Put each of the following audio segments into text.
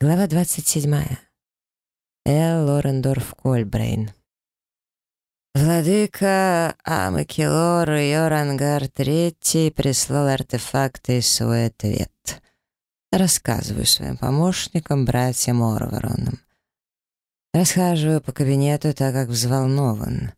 Глава 27. Эл Лорендорф Кольбрейн. Владыка Амакелор Йорангар III прислал артефакты и свой ответ. Рассказываю своим помощникам, братьям Орворонам. Расхаживаю по кабинету, так как взволнован.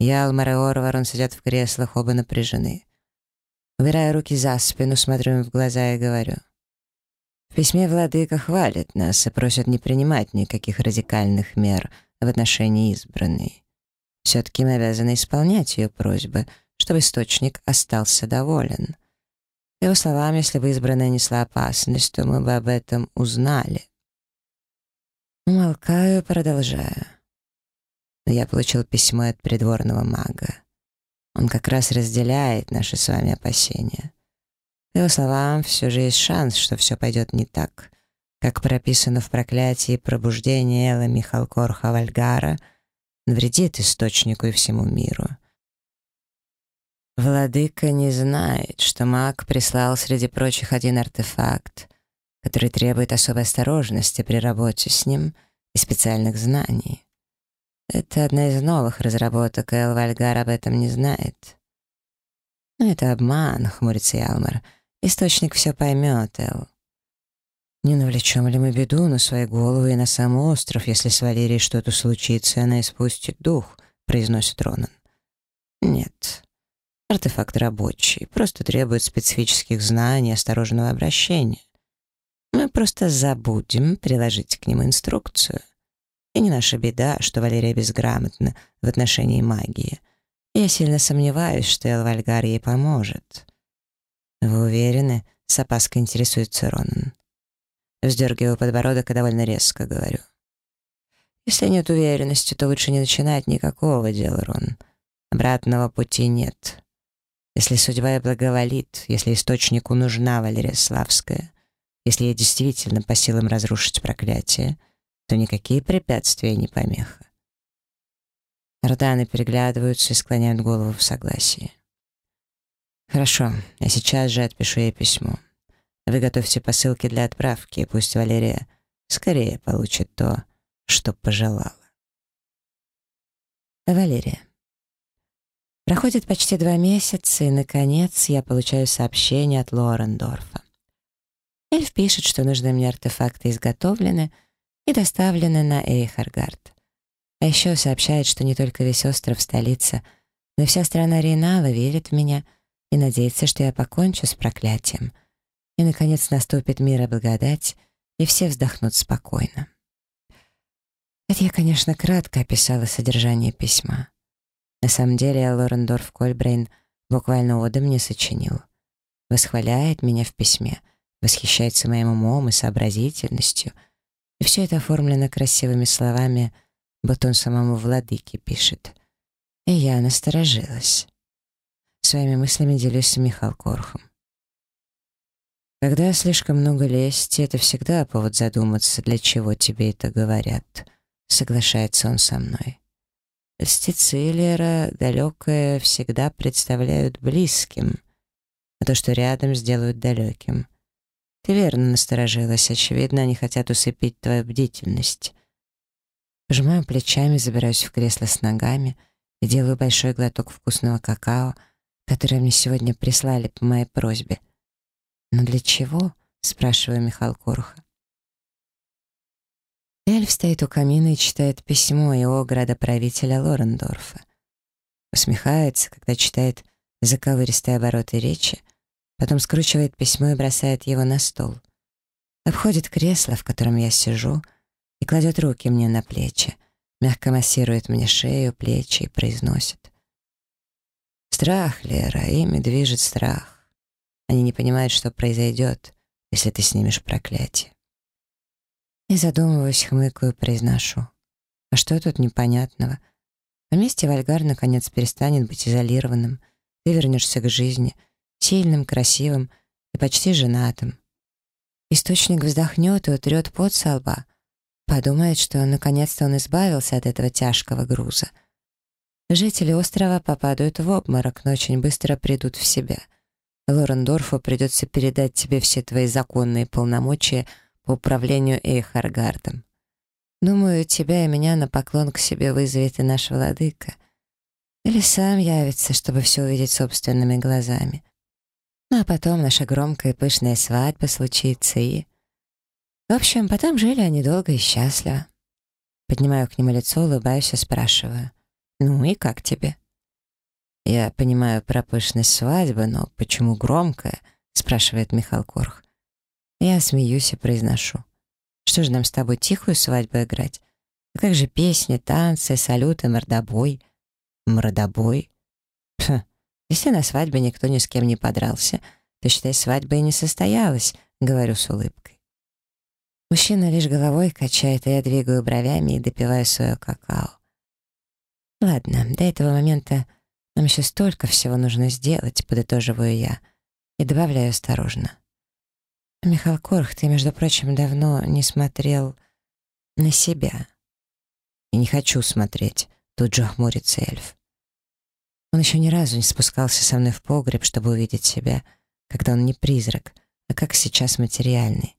Ялмар и Орворон сидят в креслах, оба напряжены. Убираю руки за спину, смотрю им в глаза и говорю — в письме владыка хвалит нас и просит не принимать никаких радикальных мер в отношении избранной. Все-таки мы обязаны исполнять ее просьбы, чтобы источник остался доволен. Его словам, если бы избранная несла опасность, то мы бы об этом узнали. Умолкаю, продолжаю. Я получил письмо от придворного мага. Он как раз разделяет наши с вами опасения. По его словам, все же есть шанс, что все пойдет не так, как прописано в проклятии пробуждения Элла Михалкорха Вальгара, навредит источнику и всему миру. Владыка не знает, что маг прислал среди прочих один артефакт, который требует особой осторожности при работе с ним и специальных знаний. Это одна из новых разработок, и Эл Вальгар об этом не знает. «Но это обман», — хмурится Ялмар. Источник все поймет, Эл. Не навлечем ли мы беду на свои головы и на сам остров, если с Валерией что-то случится, она испустит дух, произносит Ронан. Нет. Артефакт рабочий, просто требует специфических знаний осторожного обращения. Мы просто забудем приложить к нему инструкцию. И не наша беда, что Валерия безграмотна в отношении магии. Я сильно сомневаюсь, что Элвальгар ей поможет. «Вы уверены?» — с опаской интересуется Ронан. Вздергиваю подбородок и довольно резко говорю. «Если нет уверенности, то лучше не начинать никакого дела, Рон. Обратного пути нет. Если судьба и благоволит, если источнику нужна Валерия Славская, если ей действительно по силам разрушить проклятие, то никакие препятствия не помеха». Рданы переглядываются и склоняют голову в согласии. «Хорошо, я сейчас же отпишу ей письмо. Вы готовьте посылки для отправки, и пусть Валерия скорее получит то, что пожелала». Валерия. Проходит почти два месяца, и, наконец, я получаю сообщение от Лорендорфа. Эльф пишет, что нужные мне артефакты изготовлены и доставлены на Эйхаргард. А еще сообщает, что не только весь остров столица, но вся страна Рейнала верит в меня — и надеется, что я покончу с проклятием. И, наконец, наступит мир и благодать, и все вздохнут спокойно. Это я, конечно, кратко описала содержание письма. На самом деле Лорендорф Кольбрейн буквально оды мне сочинил. Восхваляет меня в письме, восхищается моим умом и сообразительностью, и все это оформлено красивыми словами, будто он самому владыке пишет. И я насторожилась. Своими мыслями делюсь с Михаил Корхом. Когда слишком много лести, это всегда повод задуматься, для чего тебе это говорят. Соглашается он со мной. Льстецы Лера далекое всегда представляют близким, а то, что рядом, сделают далеким. Ты верно насторожилась, очевидно, они хотят усыпить твою бдительность. Пожимаю плечами, забираюсь в кресло с ногами и делаю большой глоток вкусного какао — которые мне сегодня прислали по моей просьбе. «Но для чего?» — спрашиваю Михаил Коруха. Эльф стоит у камина и читает письмо его градоправителя Лорендорфа. Усмехается, когда читает заковыристые обороты речи, потом скручивает письмо и бросает его на стол. Обходит кресло, в котором я сижу, и кладет руки мне на плечи, мягко массирует мне шею, плечи и произносит. Страх, Лера, ими движет страх. Они не понимают, что произойдет, если ты снимешь проклятие. Не задумываясь, хмыкаю, произношу. А что тут непонятного? На месте Вальгар наконец перестанет быть изолированным. Ты вернешься к жизни, сильным, красивым и почти женатым. Источник вздохнет и утрет пот со лба. Подумает, что наконец-то он избавился от этого тяжкого груза — Жители острова попадают в обморок, но очень быстро придут в себя. Лорендорфу придется передать тебе все твои законные полномочия по управлению Эйхаргардом. Думаю, тебя и меня на поклон к себе вызовет и наш владыка. Или сам явится, чтобы все увидеть собственными глазами. Ну а потом наша громкая и пышная свадьба случится и... В общем, потом жили они долго и счастливо. Поднимаю к нему лицо, улыбаюсь и спрашиваю. «Ну и как тебе?» «Я понимаю про пышность свадьбы, но почему громкая?» — спрашивает Михаил Корх. Я смеюсь и произношу. «Что же нам с тобой тихую свадьбу играть? А как же песни, танцы, салюты, мордобой?» «Мордобой?» Пх, если на свадьбе никто ни с кем не подрался, то, считай, свадьба и не состоялась, говорю с улыбкой. Мужчина лишь головой качает, а я двигаю бровями и допиваю свое какао. Ладно, до этого момента нам еще столько всего нужно сделать, подытоживаю я, и добавляю осторожно. Михаил Корх, ты, между прочим, давно не смотрел на себя. И не хочу смотреть, тут же хмурится эльф. Он еще ни разу не спускался со мной в погреб, чтобы увидеть себя, когда он не призрак, а как сейчас материальный.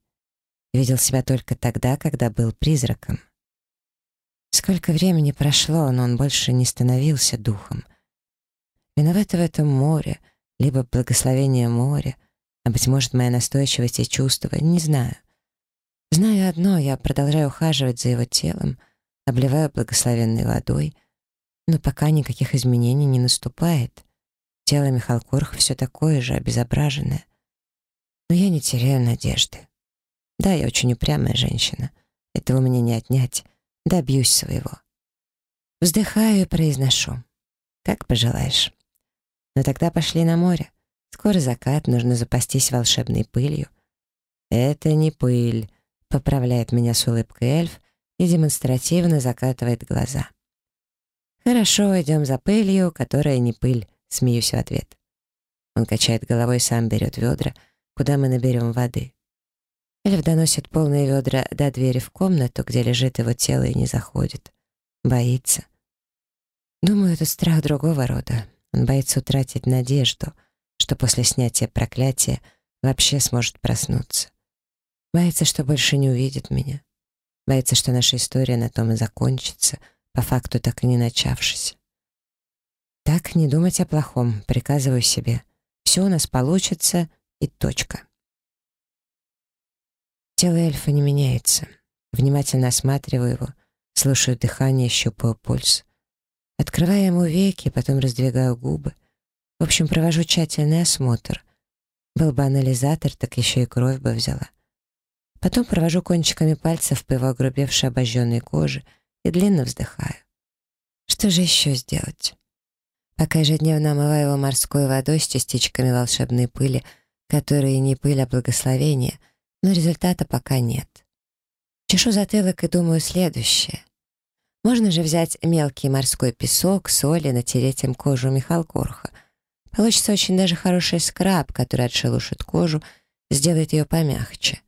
Видел себя только тогда, когда был призраком. Сколько времени прошло, но он больше не становился духом. Виновато в этом море, либо благословение моря, а, быть может, моя настойчивость и чувства, не знаю. Знаю одно, я продолжаю ухаживать за его телом, обливаю благословенной водой — но пока никаких изменений не наступает. Тело Михалкорх все такое же, обезображенное. Но я не теряю надежды. Да, я очень упрямая женщина. Этого мне не отнять. Добьюсь своего. Вздыхаю и произношу. Как пожелаешь. Но тогда пошли на море. Скоро закат, нужно запастись волшебной пылью. «Это не пыль», — поправляет меня с улыбкой эльф и демонстративно закатывает глаза. «Хорошо, идем за пылью, которая не пыль», — смеюсь в ответ. Он качает головой сам берет ведра, куда мы наберем воды. Эльф доносит полные ведра до двери в комнату, где лежит его тело и не заходит. Боится. Думаю, это страх другого рода. Он боится утратить надежду, что после снятия проклятия вообще сможет проснуться. Боится, что больше не увидит меня. Боится, что наша история на том и закончится — по факту так и не начавшись. Так не думать о плохом, приказываю себе. Все у нас получится и точка. Тело эльфа не меняется. Внимательно осматриваю его, слушаю дыхание, щупаю пульс. Открываю ему веки, потом раздвигаю губы. В общем, провожу тщательный осмотр. Был бы анализатор, так еще и кровь бы взяла. Потом провожу кончиками пальцев по его огрубевшей обожженной коже — и длинно вздыхаю. Что же еще сделать? Пока ежедневно омываю его морской водой с частичками волшебной пыли, которые не пыль, а благословение, но результата пока нет. Чешу затылок и думаю следующее. Можно же взять мелкий морской песок, соль и натереть им кожу Михалкорха. Получится очень даже хороший скраб, который отшелушит кожу, сделает ее помягче.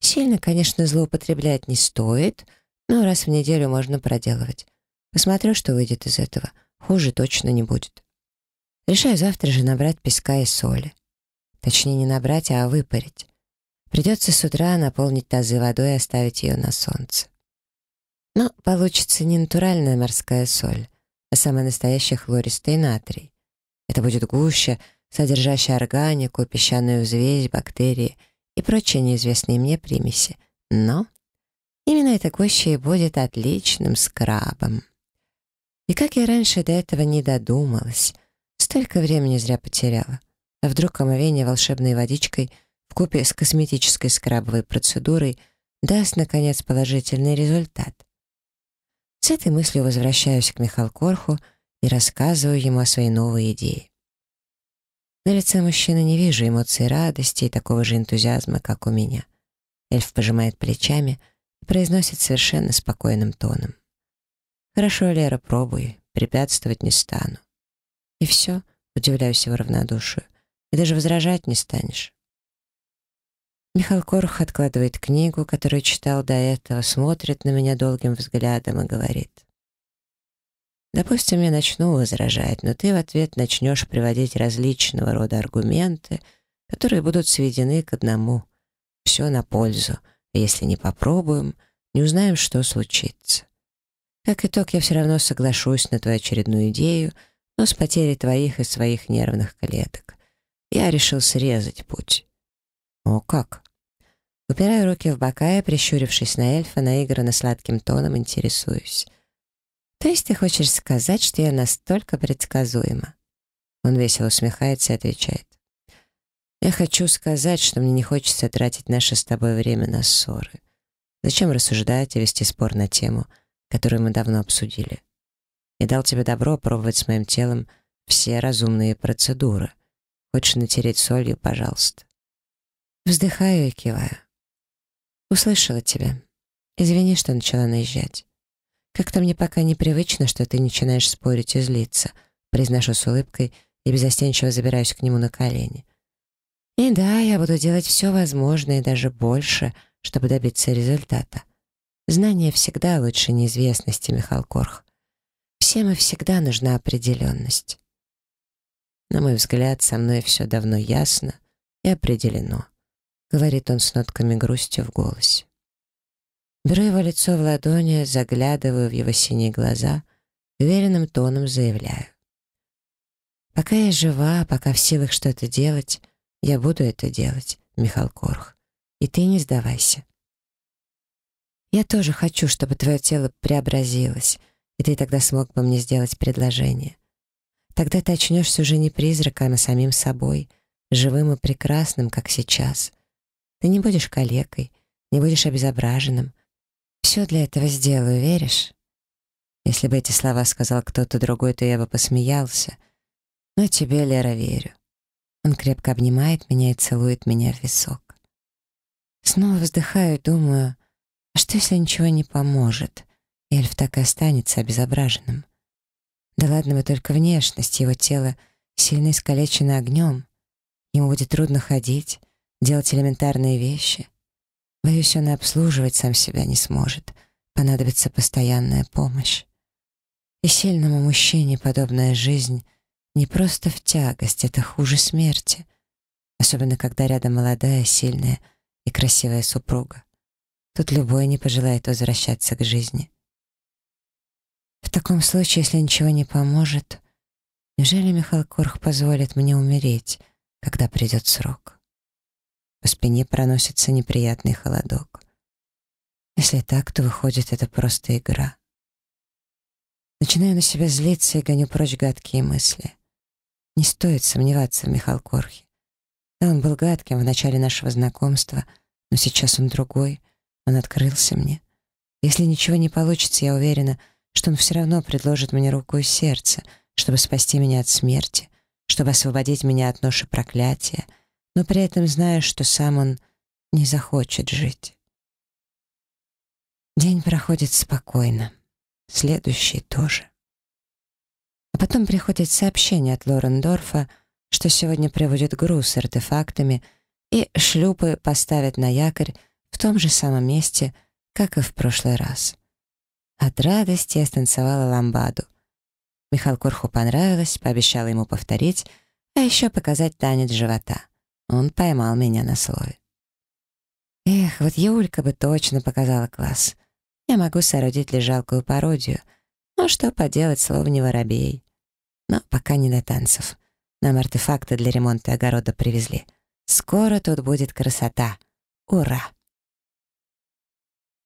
Сильно, конечно, злоупотреблять не стоит — но раз в неделю можно проделывать. Посмотрю, что выйдет из этого. Хуже точно не будет. Решаю завтра же набрать песка и соли. Точнее, не набрать, а выпарить. Придется с утра наполнить тазы водой и оставить ее на солнце. Но получится не натуральная морская соль, а самый настоящий хлористый натрий. Это будет гуща, содержащая органику, песчаную взвесь, бактерии и прочие неизвестные мне примеси. Но Именно эта гуща и будет отличным скрабом. И как я раньше до этого не додумалась, столько времени зря потеряла. А вдруг омовение волшебной водичкой в купе с косметической скрабовой процедурой даст, наконец, положительный результат. С этой мыслью возвращаюсь к Михалкорху и рассказываю ему о своей новой идее. На лице мужчины не вижу эмоций радости и такого же энтузиазма, как у меня. Эльф пожимает плечами — произносит совершенно спокойным тоном. «Хорошо, Лера, пробуй, препятствовать не стану». И все, удивляюсь его равнодушию, и даже возражать не станешь. Михаил Корх откладывает книгу, которую читал до этого, смотрит на меня долгим взглядом и говорит. «Допустим, я начну возражать, но ты в ответ начнешь приводить различного рода аргументы, которые будут сведены к одному. Все на пользу, если не попробуем, не узнаем, что случится. Как итог, я все равно соглашусь на твою очередную идею, но с потерей твоих и своих нервных клеток. Я решил срезать путь. О, как? Упираю руки в бока и, прищурившись на эльфа, наигранно сладким тоном интересуюсь. То есть ты хочешь сказать, что я настолько предсказуема? Он весело усмехается и отвечает. Я хочу сказать, что мне не хочется тратить наше с тобой время на ссоры. Зачем рассуждать и вести спор на тему, которую мы давно обсудили? Я дал тебе добро пробовать с моим телом все разумные процедуры. Хочешь натереть солью, пожалуйста. Вздыхаю и киваю. Услышала тебя. Извини, что начала наезжать. Как-то мне пока непривычно, что ты начинаешь спорить и злиться, произношу с улыбкой и безостенчиво забираюсь к нему на колени. И да, я буду делать все возможное и даже больше, чтобы добиться результата. Знание всегда лучше неизвестности, Михаил Корх. Всем и всегда нужна определенность. На мой взгляд, со мной все давно ясно и определено, говорит он с нотками грусти в голосе. Беру его лицо в ладони, заглядываю в его синие глаза, уверенным тоном заявляю. Пока я жива, пока в силах что-то делать, я буду это делать, Михаил Корх. И ты не сдавайся. Я тоже хочу, чтобы твое тело преобразилось, и ты тогда смог бы мне сделать предложение. Тогда ты очнешься уже не призраком, а самим собой, живым и прекрасным, как сейчас. Ты не будешь калекой, не будешь обезображенным. Все для этого сделаю, веришь? Если бы эти слова сказал кто-то другой, то я бы посмеялся. Но тебе, Лера, верю. Он крепко обнимает меня и целует меня в висок. Снова вздыхаю и думаю, а что если ничего не поможет? эльф так и останется обезображенным. Да ладно бы только внешность, его тело сильно искалечено огнем. Ему будет трудно ходить, делать элементарные вещи. Боюсь, он и обслуживать сам себя не сможет. Понадобится постоянная помощь. И сильному мужчине подобная жизнь не просто в тягость, это хуже смерти. Особенно, когда рядом молодая, сильная и красивая супруга. Тут любой не пожелает возвращаться к жизни. В таком случае, если ничего не поможет, неужели Михаил Корх позволит мне умереть, когда придет срок? По спине проносится неприятный холодок. Если так, то выходит, это просто игра. Начинаю на себя злиться и гоню прочь гадкие мысли. Не стоит сомневаться в Михаил Корхе. Да, он был гадким в начале нашего знакомства, но сейчас он другой, он открылся мне. Если ничего не получится, я уверена, что он все равно предложит мне руку и сердце, чтобы спасти меня от смерти, чтобы освободить меня от ноши проклятия, но при этом знаю, что сам он не захочет жить. День проходит спокойно, следующий тоже. А потом приходит сообщение от Лорендорфа, что сегодня приводит груз с артефактами, и шлюпы поставят на якорь в том же самом месте, как и в прошлый раз. От радости я станцевала ламбаду. Михаил Курху понравилось, пообещала ему повторить, а еще показать танец живота. Он поймал меня на слове. Эх, вот Юлька бы точно показала класс. Я могу соорудить лишь жалкую пародию. Ну что поделать, слово не воробей. Но пока не до танцев. Нам артефакты для ремонта огорода привезли. Скоро тут будет красота. Ура!